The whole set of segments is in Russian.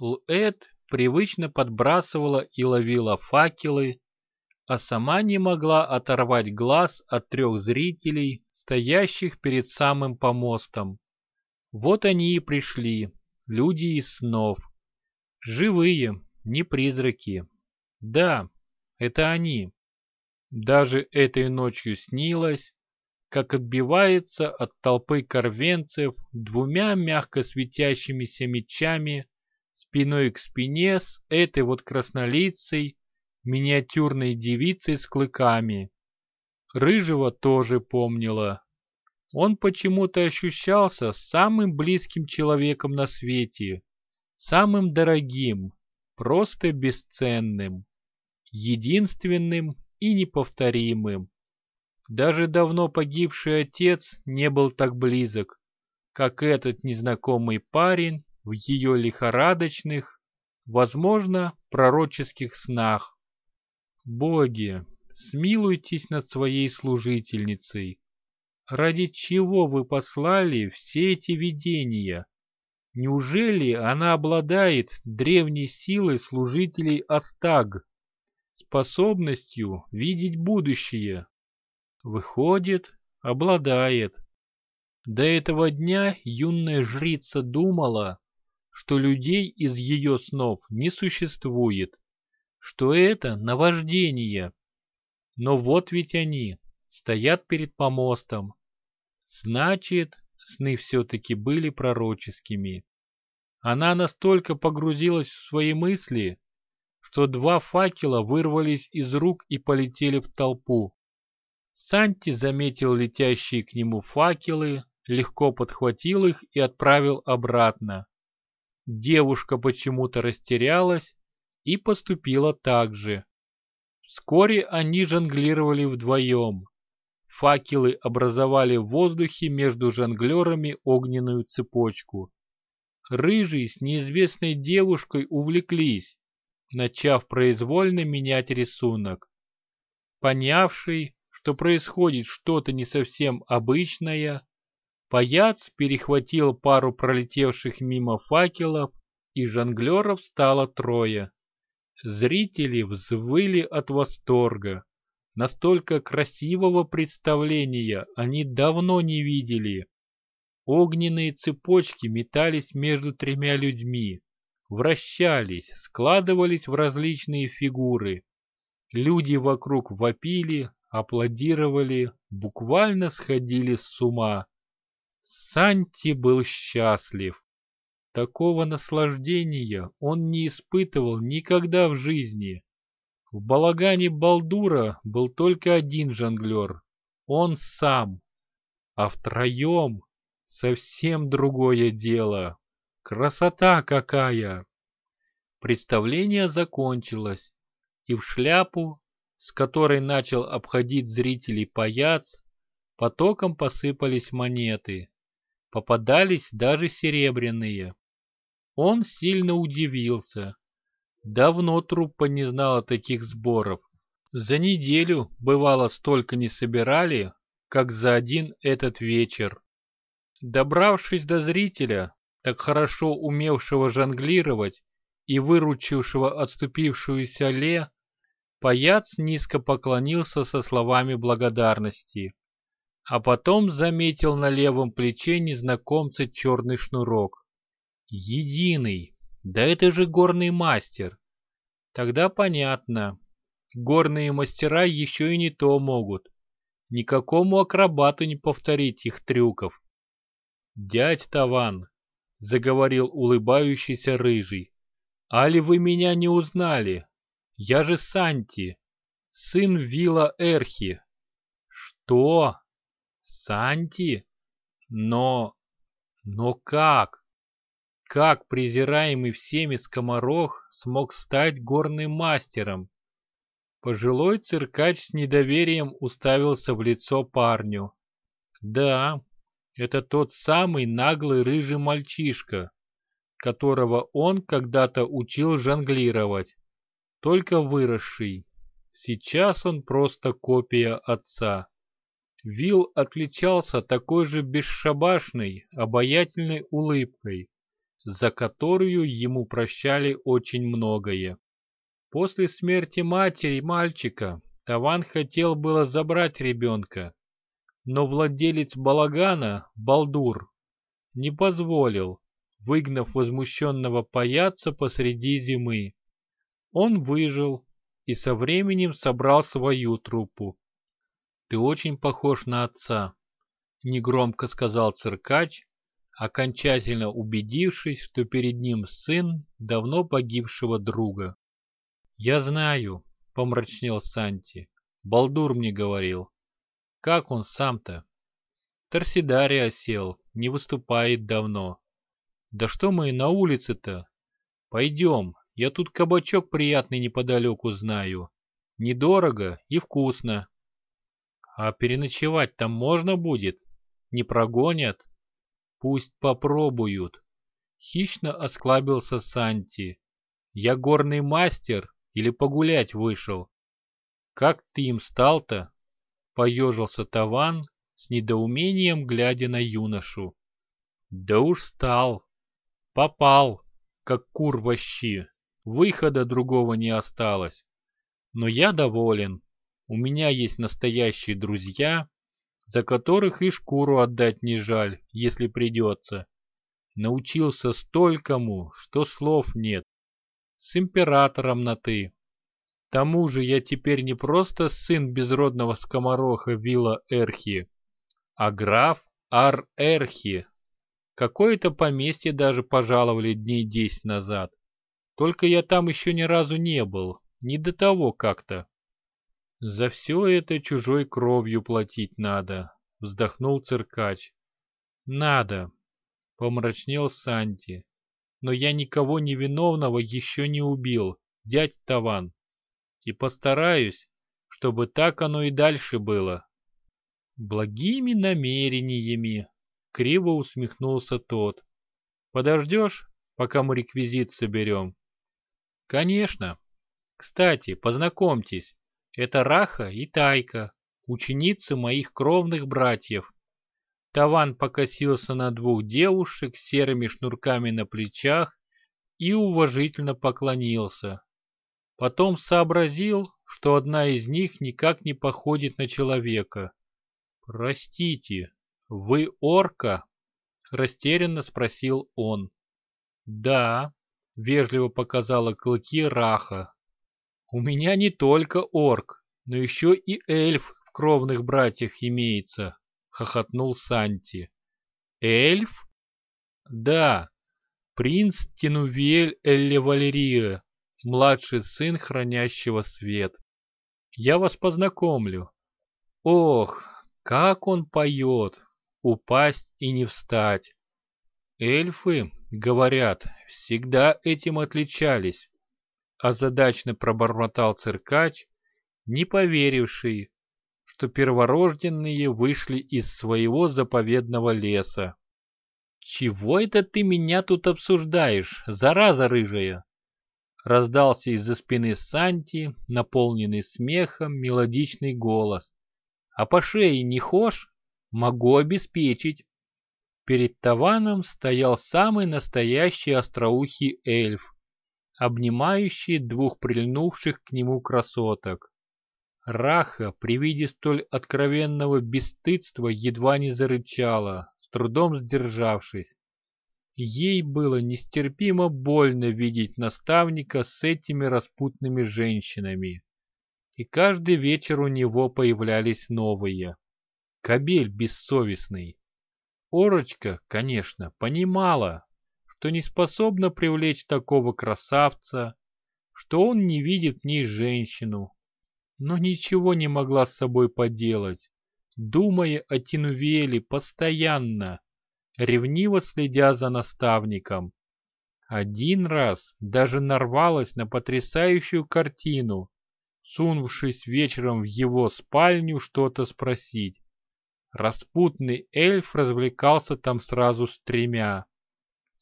Луэт привычно подбрасывала и ловила факелы, а сама не могла оторвать глаз от трех зрителей, стоящих перед самым помостом. Вот они и пришли, люди из снов. Живые, не призраки. Да, это они. Даже этой ночью снилось, как отбивается от толпы корвенцев двумя мягко светящимися мечами спиной к спине с этой вот краснолицей, миниатюрной девицей с клыками. Рыжего тоже помнила. Он почему-то ощущался самым близким человеком на свете, самым дорогим, просто бесценным, единственным и неповторимым. Даже давно погибший отец не был так близок, как этот незнакомый парень в ее лихорадочных, возможно, пророческих снах. Боги, смилуйтесь над своей служительницей. Ради чего вы послали все эти видения? Неужели она обладает древней силой служителей Астаг, способностью видеть будущее? Выходит, обладает. До этого дня юная жрица думала, что людей из ее снов не существует, что это наваждение. Но вот ведь они стоят перед помостом. Значит, сны все-таки были пророческими. Она настолько погрузилась в свои мысли, что два факела вырвались из рук и полетели в толпу. Санти заметил летящие к нему факелы, легко подхватил их и отправил обратно. Девушка почему-то растерялась и поступила так же. Вскоре они жонглировали вдвоем. Факелы образовали в воздухе между жонглерами огненную цепочку. Рыжий с неизвестной девушкой увлеклись, начав произвольно менять рисунок. Понявший, что происходит что-то не совсем обычное, паяц перехватил пару пролетевших мимо факелов, и жонглеров стало трое. Зрители взвыли от восторга. Настолько красивого представления они давно не видели. Огненные цепочки метались между тремя людьми, вращались, складывались в различные фигуры. Люди вокруг вопили, аплодировали, буквально сходили с ума. Санти был счастлив. Такого наслаждения он не испытывал никогда в жизни. В балагане Балдура был только один жонглер — он сам. А втроем совсем другое дело. Красота какая! Представление закончилось, и в шляпу, с которой начал обходить зрителей паяц, потоком посыпались монеты. Попадались даже серебряные. Он сильно удивился. Давно труппа не знала таких сборов. За неделю, бывало, столько не собирали, как за один этот вечер. Добравшись до зрителя, так хорошо умевшего жонглировать и выручившего отступившуюся Ле, паяц низко поклонился со словами благодарности. А потом заметил на левом плече незнакомца черный шнурок. Единый! Да это же горный мастер! Тогда понятно. Горные мастера еще и не то могут. Никакому акробату не повторить их трюков. «Дядь Таван», — заговорил улыбающийся рыжий, — «али вы меня не узнали? Я же Санти, сын Вилла Эрхи». «Что? Санти? Но... но как?» Как презираемый всеми скоморох смог стать горным мастером? Пожилой циркач с недоверием уставился в лицо парню. Да, это тот самый наглый рыжий мальчишка, которого он когда-то учил жонглировать, только выросший. Сейчас он просто копия отца. Вил отличался такой же бесшабашной, обаятельной улыбкой, за которую ему прощали очень многое. После смерти матери мальчика Таван хотел было забрать ребенка, но владелец балагана, Балдур, не позволил, выгнав возмущенного паяца посреди зимы. Он выжил и со временем собрал свою труппу. «Ты очень похож на отца», — негромко сказал циркач, окончательно убедившись, что перед ним сын давно погибшего друга. «Я знаю», — помрачнел Санти. «Балдур мне говорил. Как он сам-то?» «Торсидарий осел, не выступает давно. Да что мы на улице-то? Пойдем, я тут кабачок приятный неподалеку знаю. Недорого и вкусно. А переночевать там можно будет? Не прогонят?» Пусть попробуют. Хищно осклабился Санти. Я горный мастер или погулять вышел? Как ты им стал-то? Поежился Таван с недоумением, глядя на юношу. Да уж стал. Попал, как кур в щи. Выхода другого не осталось. Но я доволен. У меня есть настоящие друзья, за которых и шкуру отдать не жаль, если придется. Научился столькому, что слов нет. С императором на «ты». К тому же я теперь не просто сын безродного скомороха Вилла Эрхи, а граф Ар-Эрхи. Какое-то поместье даже пожаловали дней десять назад. Только я там еще ни разу не был, не до того как-то. «За все это чужой кровью платить надо», — вздохнул циркач. «Надо», — помрачнел Санти. «Но я никого невиновного еще не убил, дядь Таван. И постараюсь, чтобы так оно и дальше было». «Благими намерениями», — криво усмехнулся тот. «Подождешь, пока мы реквизит соберем?» «Конечно. Кстати, познакомьтесь, это Раха и Тайка, ученицы моих кровных братьев. Таван покосился на двух девушек с серыми шнурками на плечах и уважительно поклонился. Потом сообразил, что одна из них никак не походит на человека. «Простите, вы орка?» — растерянно спросил он. «Да», — вежливо показала клыки Раха. У меня не только орк, но еще и эльф в кровных братьях имеется, хохотнул Санти. Эльф? Да, принц Тенувель Элле Валерия, младший сын хранящего свет. Я вас познакомлю. Ох, как он поет, упасть и не встать. Эльфы, говорят, всегда этим отличались озадачно пробормотал циркач, не поверивший, что перворожденные вышли из своего заповедного леса. «Чего это ты меня тут обсуждаешь, зараза рыжая?» Раздался из-за спины Санти, наполненный смехом, мелодичный голос. «А по шее не хошь? Могу обеспечить». Перед Таваном стоял самый настоящий остроухий эльф, обнимающий двух прильнувших к нему красоток. Раха при виде столь откровенного бесстыдства едва не зарычала, с трудом сдержавшись. Ей было нестерпимо больно видеть наставника с этими распутными женщинами. И каждый вечер у него появлялись новые. Кобель бессовестный. Орочка, конечно, понимала, что не способна привлечь такого красавца, что он не видит в ней женщину, но ничего не могла с собой поделать, думая о Тинувеле постоянно, ревниво следя за наставником. Один раз даже нарвалась на потрясающую картину, сунувшись вечером в его спальню что-то спросить. Распутный эльф развлекался там сразу с тремя.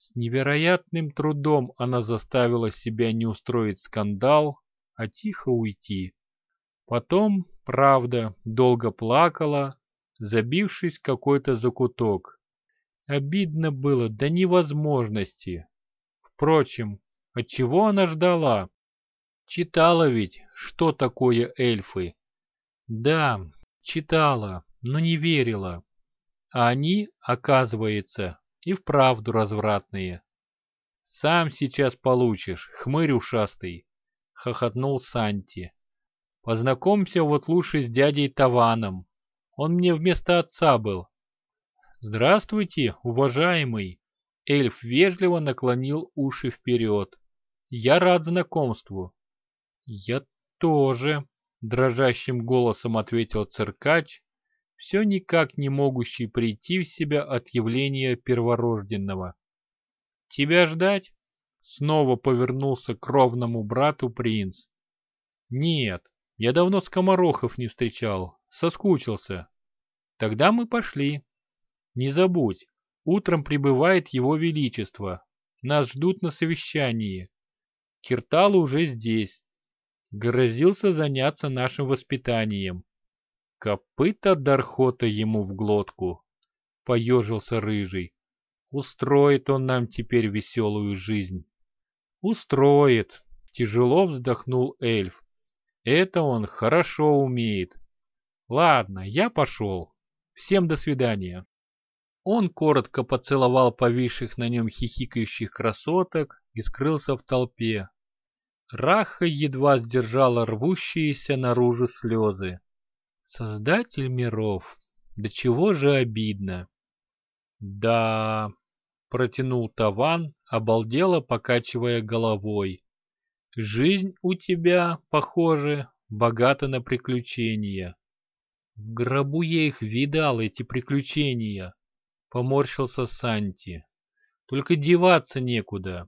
С невероятным трудом она заставила себя не устроить скандал, а тихо уйти. Потом, правда, долго плакала, забившись в какой-то закуток. Обидно было до невозможности, Впрочем, от чего она ждала? Читала ведь, что такое эльфы. Да, читала, но не верила. А они, оказывается, и вправду развратные. Сам сейчас получишь, хмырь ушастый, хохотнул Санти. Познакомься вот лучше с дядей Таваном. Он мне вместо отца был. Здравствуйте, уважаемый. Эльф вежливо наклонил уши вперед. Я рад знакомству. Я тоже, дрожащим голосом ответил циркач, все никак не могущий прийти в себя от явления перворожденного. «Тебя ждать?» Снова повернулся к ровному брату принц. «Нет, я давно скоморохов не встречал, соскучился. Тогда мы пошли. Не забудь, утром прибывает его величество. Нас ждут на совещании. Киртал уже здесь. Грозился заняться нашим воспитанием. Копыта Дархота ему в глотку. Поежился рыжий. Устроит он нам теперь веселую жизнь. Устроит. Тяжело вздохнул эльф. Это он хорошо умеет. Ладно, я пошел. Всем до свидания. Он коротко поцеловал повисших на нем хихикающих красоток и скрылся в толпе. Раха едва сдержала рвущиеся наружу слезы. Создатель миров, до чего же обидно. Да, протянул Таван, обалдело покачивая головой. Жизнь у тебя, похоже, богата на приключения. В гробу я их видал, эти приключения, поморщился Санти. Только деваться некуда.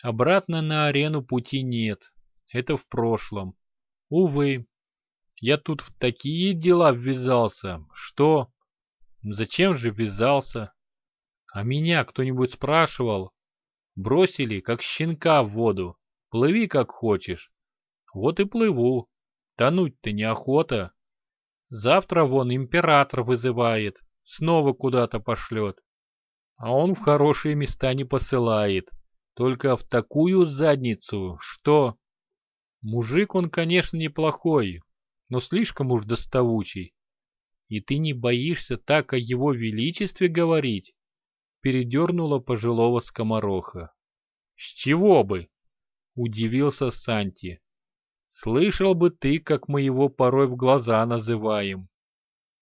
Обратно на арену пути нет. Это в прошлом. Увы, я тут в такие дела ввязался, что... Зачем же ввязался? А меня кто-нибудь спрашивал? Бросили, как щенка в воду. Плыви, как хочешь. Вот и плыву. Тонуть-то неохота. Завтра вон император вызывает. Снова куда-то пошлет. А он в хорошие места не посылает. Только в такую задницу, что... Мужик он, конечно, неплохой, но слишком уж доставучий. И ты не боишься так о его величестве говорить? Передернула пожилого скомороха. С чего бы? Удивился Санти. Слышал бы ты, как мы его порой в глаза называем.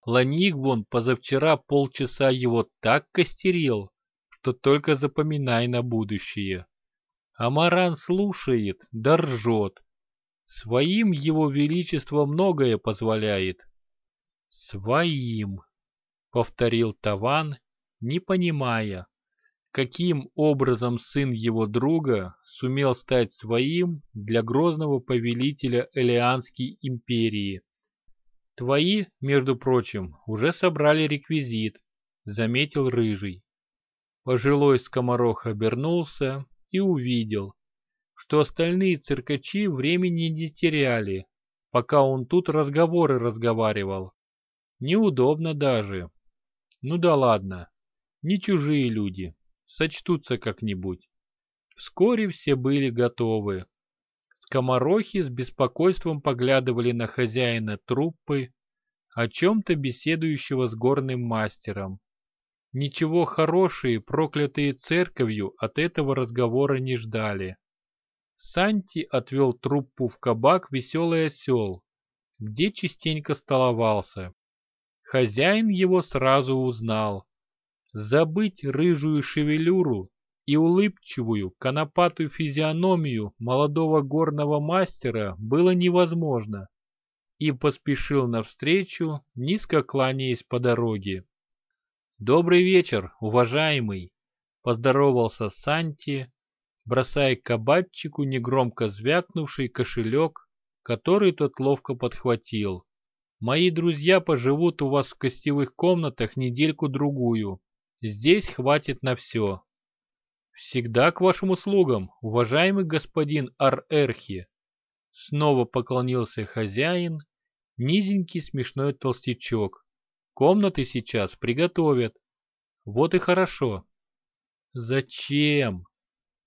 Ланик вон позавчера полчаса его так костерил, что только запоминай на будущее. Амаран слушает, да ржет. Своим его величество многое позволяет. Своим, повторил Таван, не понимая, каким образом сын его друга сумел стать своим для грозного повелителя Элеанской империи. Твои, между прочим, уже собрали реквизит, заметил Рыжий. Пожилой скоморох обернулся и увидел, что остальные циркачи времени не теряли, пока он тут разговоры разговаривал. Неудобно даже. Ну да ладно, не чужие люди, сочтутся как-нибудь. Вскоре все были готовы. Скоморохи с беспокойством поглядывали на хозяина труппы, о чем-то беседующего с горным мастером. Ничего хорошие, проклятые церковью, от этого разговора не ждали. Санти отвел труппу в кабак «Веселый осел», где частенько столовался. Хозяин его сразу узнал. Забыть рыжую шевелюру и улыбчивую, конопатую физиономию молодого горного мастера было невозможно, и поспешил навстречу, низко кланяясь по дороге. «Добрый вечер, уважаемый!» — поздоровался Санти, бросая кабачику негромко звякнувший кошелек, который тот ловко подхватил. «Мои друзья поживут у вас в гостевых комнатах недельку-другую. Здесь хватит на все». «Всегда к вашим услугам, уважаемый господин Ар-Эрхи!» Снова поклонился хозяин, низенький смешной толстячок, Комнаты сейчас приготовят. Вот и хорошо. Зачем?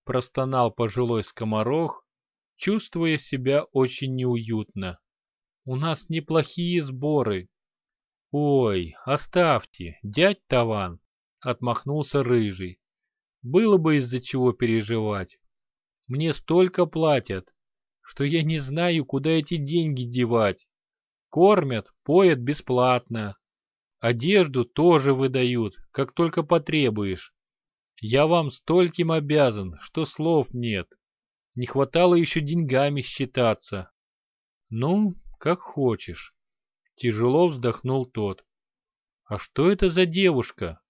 Простонал пожилой скоморох, чувствуя себя очень неуютно. У нас неплохие сборы. Ой, оставьте, дядь Таван, отмахнулся рыжий. Было бы из-за чего переживать. Мне столько платят, что я не знаю, куда эти деньги девать. Кормят, поят бесплатно. Одежду тоже выдают, как только потребуешь. Я вам стольким обязан, что слов нет. Не хватало еще деньгами считаться. Ну, как хочешь. Тяжело вздохнул тот. А что это за девушка?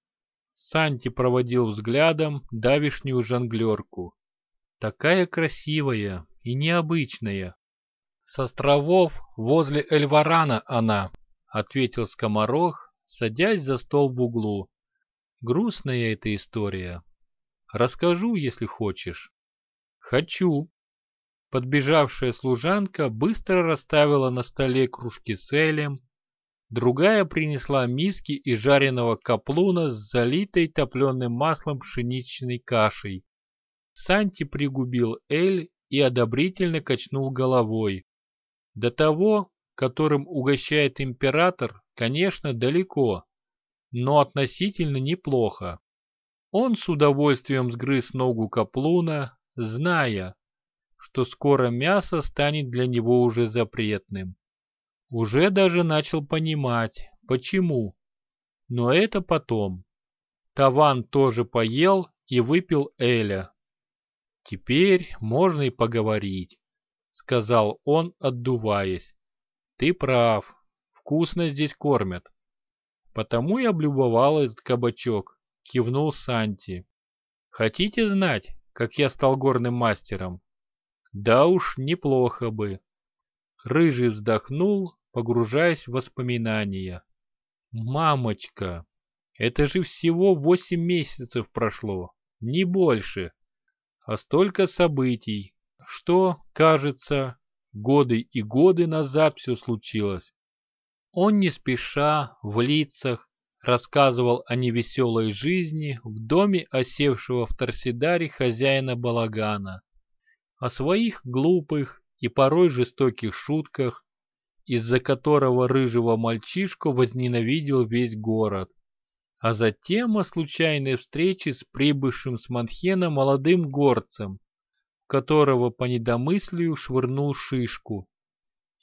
Санти проводил взглядом давишнюю жонглерку. Такая красивая и необычная. С островов возле Эльварана она, ответил скоморох, садясь за стол в углу. Грустная эта история. Расскажу, если хочешь. Хочу. Подбежавшая служанка быстро расставила на столе кружки с элем. Другая принесла миски и жареного каплуна с залитой топленым маслом пшеничной кашей. Санти пригубил эль и одобрительно качнул головой. До того, которым угощает император, конечно, далеко, но относительно неплохо. Он с удовольствием сгрыз ногу каплуна, зная, что скоро мясо станет для него уже запретным. Уже даже начал понимать, почему. Но это потом. Таван тоже поел и выпил Эля. Теперь можно и поговорить, сказал он, отдуваясь. Ты прав, вкусно здесь кормят. Потому и облюбовал этот кабачок, кивнул Санти. Хотите знать, как я стал горным мастером? Да уж, неплохо бы. Рыжий вздохнул, погружаясь в воспоминания. Мамочка, это же всего восемь месяцев прошло, не больше. А столько событий, что, кажется, годы и годы назад все случилось. Он не спеша, в лицах, рассказывал о невеселой жизни в доме осевшего в Торсидаре хозяина балагана, о своих глупых и порой жестоких шутках, из-за которого рыжего мальчишку возненавидел весь город, а затем о случайной встрече с прибывшим с Манхена молодым горцем, которого по недомыслию швырнул шишку,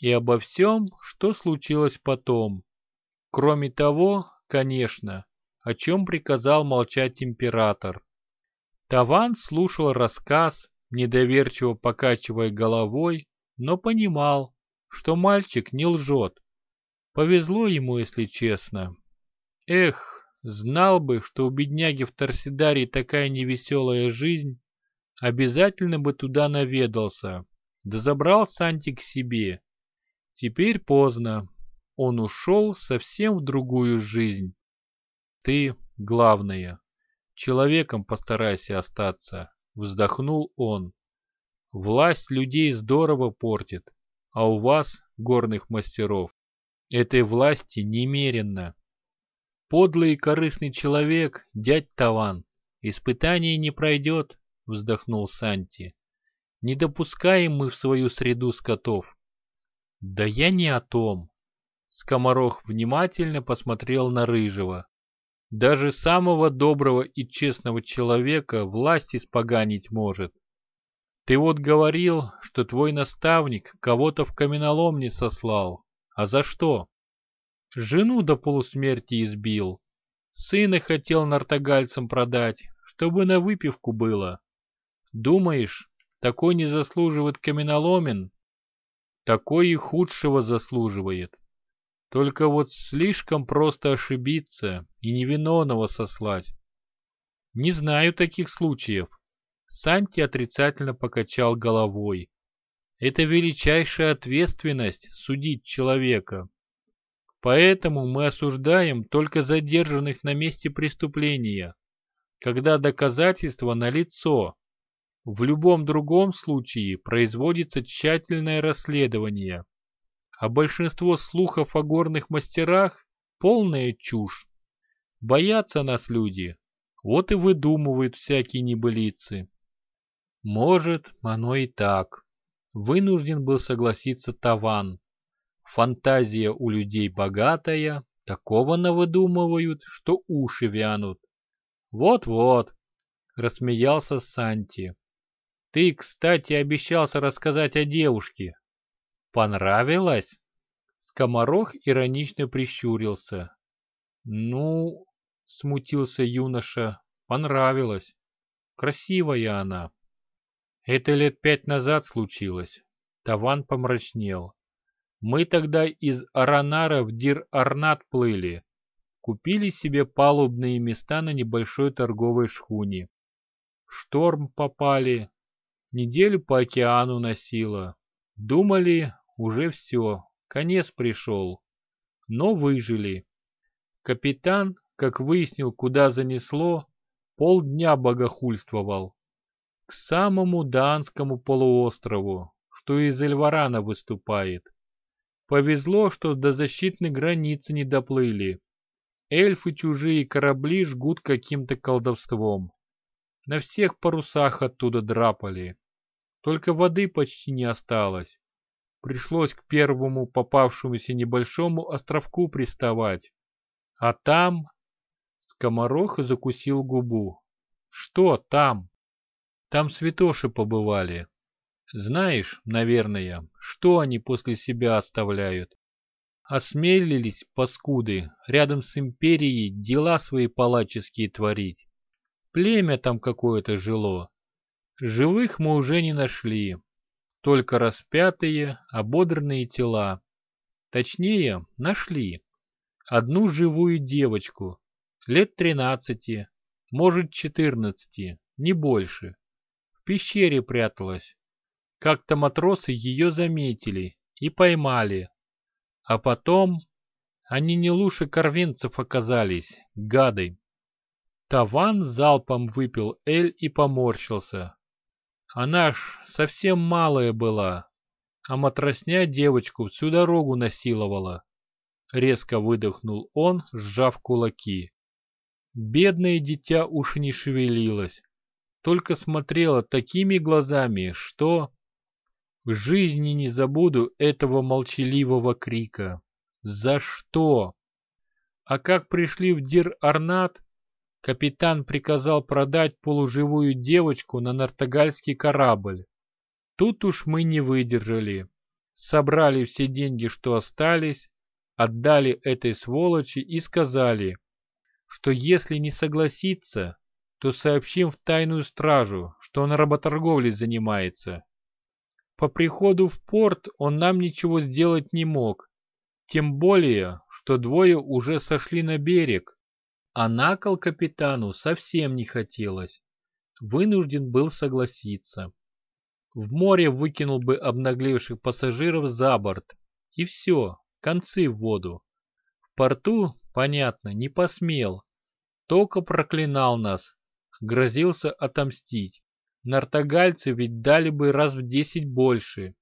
и обо всем, что случилось потом. Кроме того, конечно, о чем приказал молчать император. Таван слушал рассказ, недоверчиво покачивая головой, но понимал, что мальчик не лжет. Повезло ему, если честно. Эх, знал бы, что у бедняги в Торсидаре такая невеселая жизнь, обязательно бы туда наведался, да забрал Санти к себе. Теперь поздно. Он ушел совсем в другую жизнь. Ты, главное, человеком постарайся остаться, вздохнул он. Власть людей здорово портит, а у вас, горных мастеров, этой власти немерено. Подлый и корыстный человек, дядь Таван, испытание не пройдет, вздохнул Санти. Не допускаем мы в свою среду скотов. Да я не о том. Скоморох внимательно посмотрел на Рыжего. Даже самого доброго и честного человека власть испоганить может. Ты вот говорил, что твой наставник кого-то в каменоломне сослал. А за что? Жену до полусмерти избил. Сына хотел нартогальцам продать, чтобы на выпивку было. Думаешь, такой не заслуживает каменоломен? Такой и худшего заслуживает. Только вот слишком просто ошибиться и невиновного сослать. Не знаю таких случаев. Санти отрицательно покачал головой. Это величайшая ответственность судить человека. Поэтому мы осуждаем только задержанных на месте преступления, когда доказательства налицо, в любом другом случае производится тщательное расследование, а большинство слухов о горных мастерах – полная чушь. Боятся нас люди, вот и выдумывают всякие небылицы. Может, оно и так. Вынужден был согласиться Таван. Фантазия у людей богатая, такого навыдумывают, что уши вянут. Вот-вот, рассмеялся Санти. Ты, кстати, обещался рассказать о девушке. Понравилось? Скоморох иронично прищурился. Ну, смутился юноша, понравилось. Красивая она. Это лет пять назад случилось. Таван помрачнел. Мы тогда из Аранара в Дир-Арнат плыли. Купили себе палубные места на небольшой торговой шхуне. В шторм попали. Неделю по океану носило. Думали, уже все, конец пришел. Но выжили. Капитан, как выяснил, куда занесло, полдня богохульствовал к самому Данскому полуострову, что из Эльварана выступает. Повезло, что до защитной границы не доплыли. Эльфы чужие корабли жгут каким-то колдовством. На всех парусах оттуда драпали. Только воды почти не осталось. Пришлось к первому попавшемуся небольшому островку приставать. А там... Скоморох закусил губу. Что там? Там святоши побывали. Знаешь, наверное, что они после себя оставляют? Осмелились, паскуды, рядом с империей дела свои палаческие творить. Племя там какое-то жило. Живых мы уже не нашли. Только распятые, ободранные тела. Точнее, нашли. Одну живую девочку, лет тринадцати, может четырнадцати, не больше в пещере пряталась. Как-то матросы ее заметили и поймали. А потом они не лучше корвинцев оказались, гады. Таван залпом выпил эль и поморщился. Она ж совсем малая была, а матросня девочку всю дорогу насиловала. Резко выдохнул он, сжав кулаки. Бедное дитя уж не шевелилось, только смотрела такими глазами, что... В жизни не забуду этого молчаливого крика. За что? А как пришли в Дир-Арнат, капитан приказал продать полуживую девочку на нартогальский корабль. Тут уж мы не выдержали. Собрали все деньги, что остались, отдали этой сволочи и сказали, что если не согласится, то сообщим в тайную стражу, что он работорговлей занимается. По приходу в порт он нам ничего сделать не мог, тем более, что двое уже сошли на берег, а на кол капитану совсем не хотелось. Вынужден был согласиться. В море выкинул бы обнаглевших пассажиров за борт, и все, концы в воду. В порту, понятно, не посмел, только проклинал нас, грозился отомстить. Нартогальцы ведь дали бы раз в десять больше.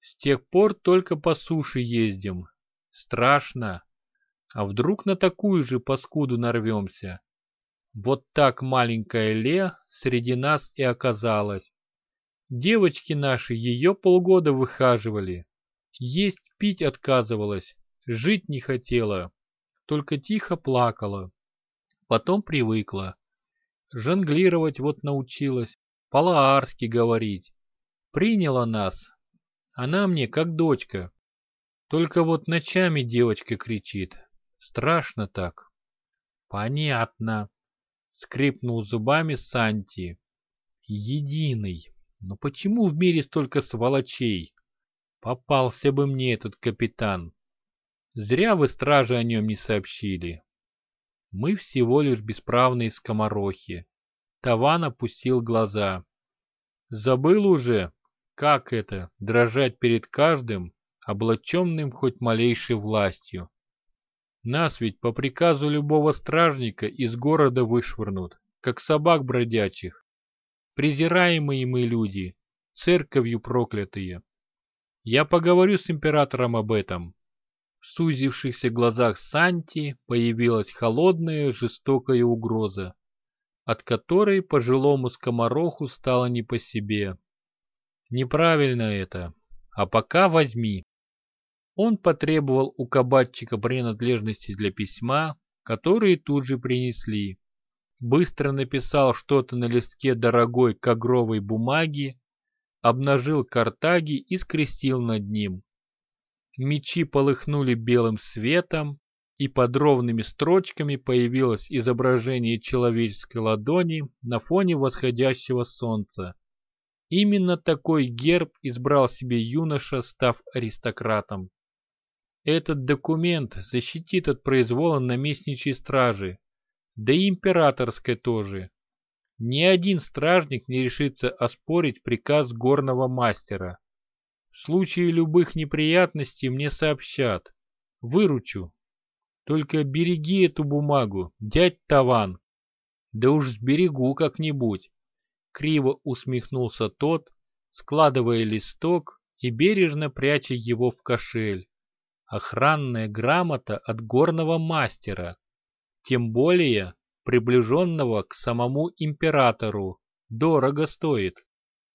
С тех пор только по суше ездим. Страшно. А вдруг на такую же паскуду нарвемся? Вот так маленькая Ле среди нас и оказалась. Девочки наши ее полгода выхаживали. Есть пить отказывалась, жить не хотела, только тихо плакала. Потом привыкла. Жонглировать вот научилась, по-лаарски говорить. Приняла нас. Она мне как дочка. Только вот ночами девочка кричит. Страшно так. Понятно. Скрипнул зубами Санти. Единый. Но почему в мире столько сволочей? Попался бы мне этот капитан. Зря вы стражи о нем не сообщили. Мы всего лишь бесправные скоморохи. Таван опустил глаза. Забыл уже, как это, дрожать перед каждым, облаченным хоть малейшей властью. Нас ведь по приказу любого стражника из города вышвырнут, как собак бродячих. Презираемые мы люди, церковью проклятые. Я поговорю с императором об этом. В сузившихся глазах Санти появилась холодная, жестокая угроза. от которой пожилому скомороху стало не по себе. Неправильно это, а пока возьми. Он потребовал у кабачика принадлежности для письма, которые тут же принесли. Быстро написал что-то на листке дорогой кагровой бумаги, обнажил картаги и скрестил над ним. Мечи полыхнули белым светом, и под ровными строчками появилось изображение человеческой ладони на фоне восходящего солнца. Именно такой герб избрал себе юноша, став аристократом. Этот документ защитит от произвола наместничьей стражи, да и императорской тоже. Ни один стражник не решится оспорить приказ горного мастера. В случае любых неприятностей мне сообщат. Выручу. Только береги эту бумагу, дядь Таван. Да уж сберегу как-нибудь. Криво усмехнулся тот, складывая листок и бережно пряча его в кошель. Охранная грамота от горного мастера, тем более приближенного к самому императору, дорого стоит.